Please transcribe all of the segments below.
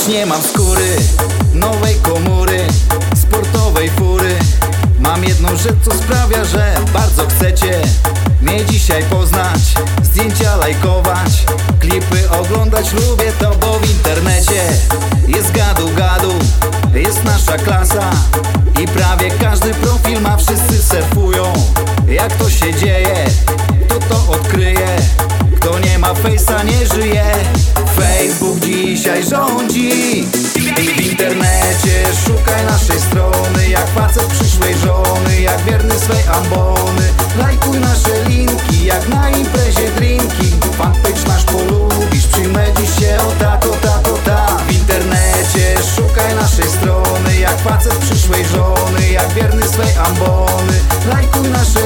Choć nie mam skóry, nowej komury, sportowej fury. Mam jedną rzecz, co sprawia, że bardzo chcecie Mnie dzisiaj poznać, zdjęcia lajkować Klipy oglądać, lubię to, bo w internecie Jest gadu gadu, jest nasza klasa. I prawie każdy profil ma, wszyscy surfują Jak to się dzieje, dzisiaj rządzi. W internecie szukaj naszej strony Jak facet przyszłej żony Jak wierny swej ambony. Lajkuj nasze linki Jak na imprezie drinki. Fanpage nasz polubisz Przyjmę dziś się o tak, o tak, o tak. W internecie szukaj naszej strony Jak facet przyszłej żony Jak wierny swej ambony. Lajkuj nasze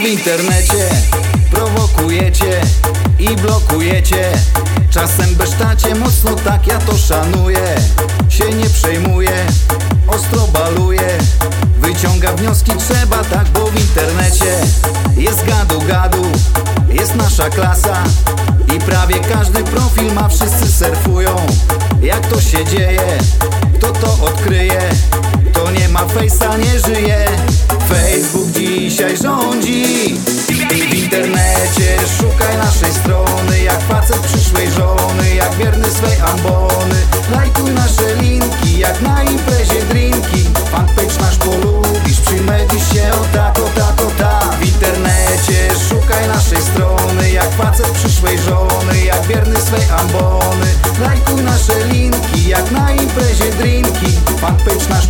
W internecie prowokujecie i blokujecie. Czasem besztacie mocno, tak ja to szanuję. Się nie przejmuję, ostro baluję. Wyciąga wnioski trzeba, tak bo w internecie Jest gadu gadu, jest nasza klasa I prawie każdy profil ma, wszyscy surfują. Jak to się dzieje, kto to odkryje? To nie ma fejsa, nie żyje dzisiaj rządzi. W internecie szukaj naszej strony Jak facet przyszłej żony Jak wierny swej ambony. Lajkuj nasze linki Jak na imprezie drinki. Fanpage nasz polubisz Przyjmę dziś się o tak, o tak, o tak. W internecie szukaj naszej strony Jak facet przyszłej żony Jak wierny swej ambony. Lajkuj nasze linki Jak na imprezie drinki. Fanpage nasz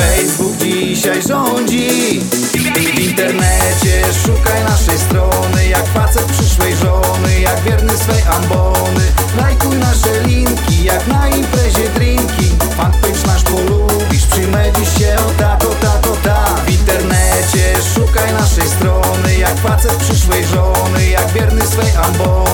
Facebook dzisiaj rządzi. W internecie szukaj naszej strony Jak facet przyszłej żony Jak wierny swej ambony. Lajkuj nasze linki Jak na imprezie drinki. Fanpage nasz polubisz Przyjmę dziś się o tak, o tak, o tak. W internecie szukaj naszej strony Jak facet przyszłej żony Jak wierny swej ambony